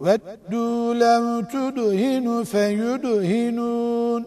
وَدُّوا لَوْ تُدْهِنُ فَيُدْهِنُونَ